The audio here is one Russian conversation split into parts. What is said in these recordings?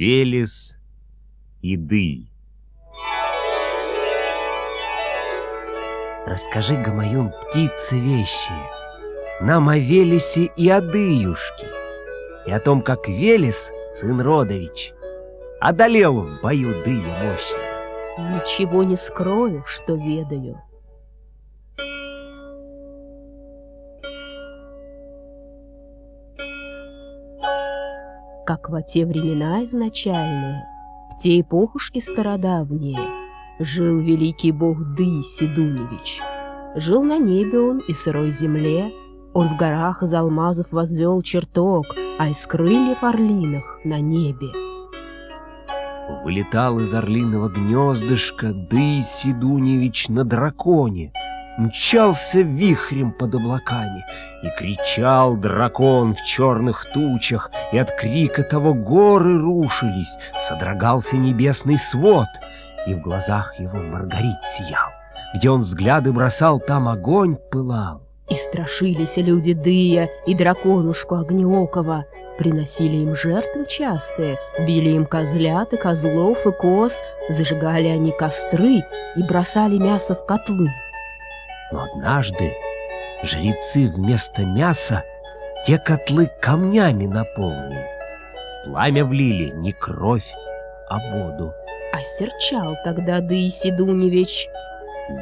Велес и Дый. Расскажи, Гамаюн, птицы вещи, нам о Велесе и о Дыюшке, и о том, как Велес, сын Родович, одолел в бою Дыя мощно. Ничего не скрою, что ведаю. Как во те времена изначальные, в те эпохушки стародавние, жил великий бог Ды Седуневич. Жил на небе он и сырой земле, он в горах из алмазов возвел чертог, а из крыльев орлиных на небе. Вылетал из орлиного гнездышка Дый Седуневич на драконе, мчался вихрем под облаками, и кричал дракон в черных тучах, и от крика того горы рушились, содрогался небесный свод, и в глазах его Маргарит сиял. Где он взгляды бросал, там огонь пылал. И страшились люди Дыя и драконушку Огнеокова. Приносили им жертвы частые, били им козлят и козлов и коз, зажигали они костры и бросали мясо в котлы. Но однажды жрецы вместо мяса те котлы камнями наполнили. Пламя влили не кровь, а воду. Осерчал тогда Дый Седуневич.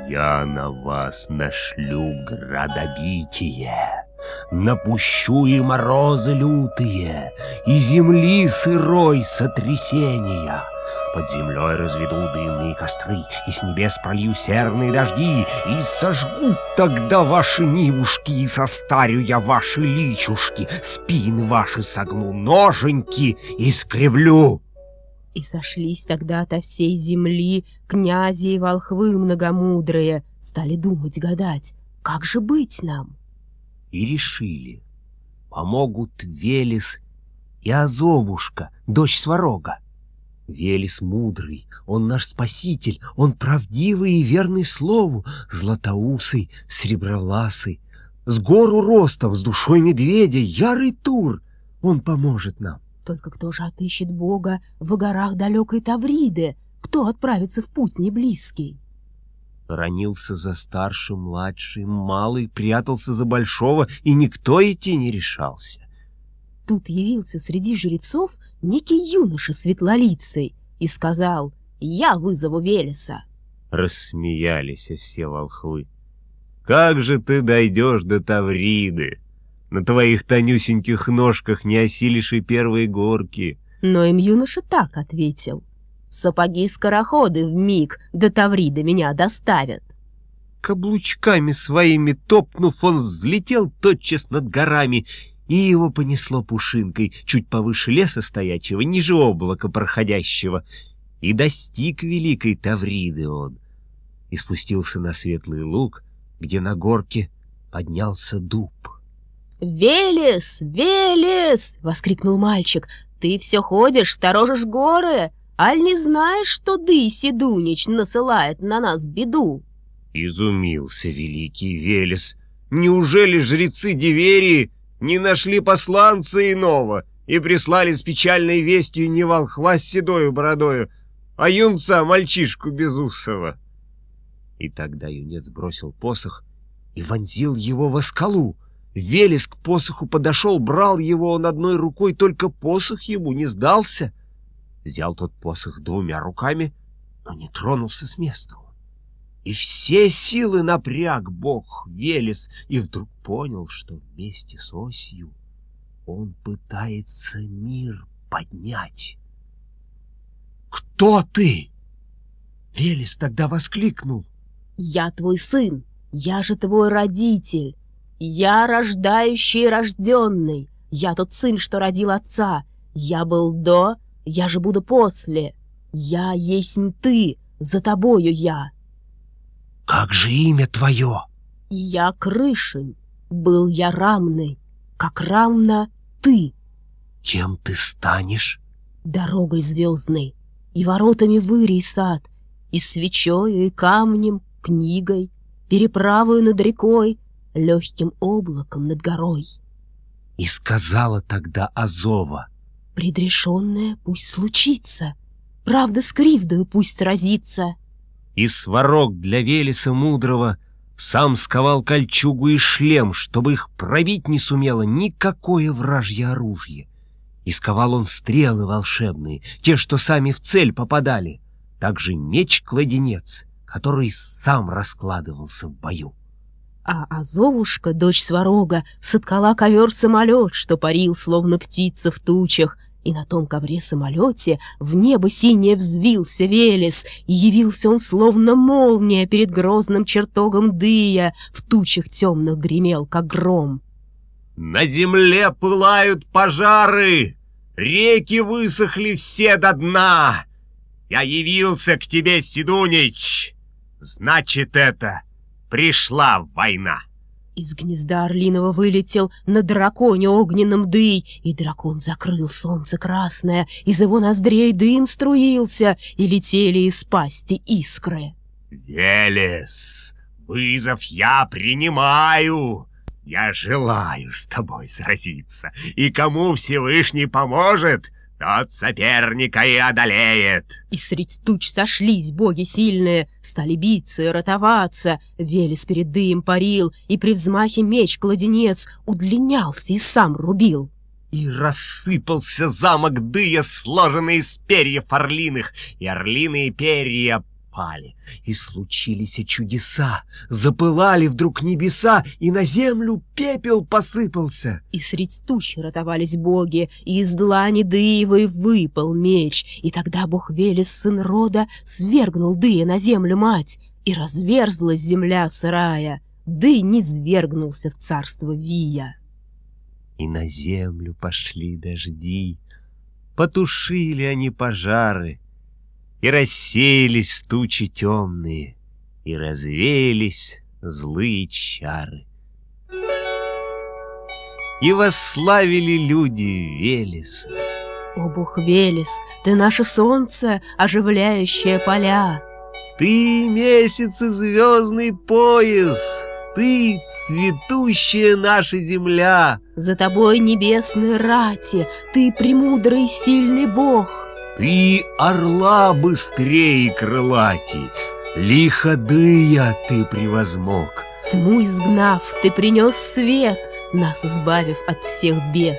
Я на вас нашлю градобитие, Напущу и морозы лютые, И земли сырой сотрясения. Под землей разведу дымные костры, И с небес пролью серные дожди, И сожгу тогда ваши нивушки, И состарю я ваши личушки, Спины ваши согну ноженьки и скривлю. И сошлись тогда ото всей земли князи и волхвы многомудрые, стали думать, гадать, как же быть нам? И решили, помогут Велес и Азовушка, дочь Сварога. Велес мудрый, он наш спаситель, он правдивый и верный слову, златоусый, сребровласый, с гору ростом, с душой медведя, ярый тур, он поможет нам. Только кто же отыщет Бога в горах далекой Тавриды? Кто отправится в путь неблизкий? Ранился за старшим, младший, малый, прятался за большого, и никто идти не решался. Тут явился среди жрецов некий юноша светлолицей и сказал «Я вызову Велеса». Рассмеялись все волхвы. «Как же ты дойдешь до Тавриды?» На твоих тонюсеньких ножках не осилишь и первые горки. Но им юноша так ответил. Сапоги-скороходы в миг до Таврида меня доставят. Каблучками своими топнув, он взлетел тотчас над горами, и его понесло пушинкой чуть повыше леса стоячего, ниже облака проходящего, и достиг великой Тавриды он, и спустился на светлый луг, где на горке поднялся дуб. «Велес! Велес!» — воскликнул мальчик. «Ты все ходишь, сторожишь горы, аль не знаешь, что Ды Седунич насылает на нас беду?» Изумился великий Велес. «Неужели жрецы Диверии не нашли посланца иного и прислали с печальной вестью не волхва с седою бородою, а юнца мальчишку безусого?» И тогда юнец бросил посох и вонзил его во скалу. Велес к посоху подошел, брал его он одной рукой, только посох ему не сдался. Взял тот посох двумя руками, но не тронулся с места. И все силы напряг бог Велес, и вдруг понял, что вместе с осью он пытается мир поднять. «Кто ты?» Велес тогда воскликнул. «Я твой сын, я же твой родитель». «Я рождающий рожденный, я тот сын, что родил отца, я был до, я же буду после, я есть ты, за тобою я». «Как же имя твое?» «Я Крышень, был я рамный, как рамна ты». «Кем ты станешь?» «Дорогой звездной, и воротами вырий сад, и свечою, и камнем, книгой, переправою над рекой, легким облаком над горой. И сказала тогда Азова. Предрешенное пусть случится, правда с кривдою пусть сразится. И сварог для Велеса мудрого сам сковал кольчугу и шлем, чтобы их пробить не сумело никакое вражье оружие. И сковал он стрелы волшебные, те, что сами в цель попадали, также меч-кладенец, который сам раскладывался в бою. А Азовушка, дочь Сварога, соткала ковер-самолет, что парил, словно птица в тучах, и на том ковре-самолете в небо синее взвился Велес, и явился он словно молния перед грозным чертогом Дыя, в тучах темных гремел, как гром. «На земле пылают пожары! Реки высохли все до дна! Я явился к тебе, Сидунич! Значит, это пришла война!» Из гнезда орлиного вылетел на драконе огненном дый, и дракон закрыл солнце красное, из его ноздрей дым струился, и летели из пасти искры. «Велес, вызов я принимаю!» Я желаю с тобой сразиться, и кому Всевышний поможет, тот соперника и одолеет. И средь туч сошлись боги сильные, стали биться и ротоваться. Велес перед дым парил, и при взмахе меч-кладенец удлинялся и сам рубил. И рассыпался замок дыя, сложенный из перьев орлиных, и орлиные перья пали. И случились чудеса, запылали вдруг небеса, и на землю пепел посыпался. И средь туч ротовались боги, и из длани Дыевой выпал меч, и тогда бог Велес, сын рода, свергнул Дыя на землю мать, и разверзлась земля сырая, Дый не свергнулся в царство Вия. И на землю пошли дожди, потушили они пожары, и рассеялись тучи темные, и развеялись злые чары. И восславили люди Велеса. О, бог Велес, ты наше солнце, оживляющее поля. Ты месяц и звездный пояс, ты цветущая наша земля. За тобой небесные рати, ты премудрый сильный бог. Ты орла быстрее крылатей, Лиходыя ты превозмог. Тьму изгнав, ты принес свет, Нас избавив от всех бед.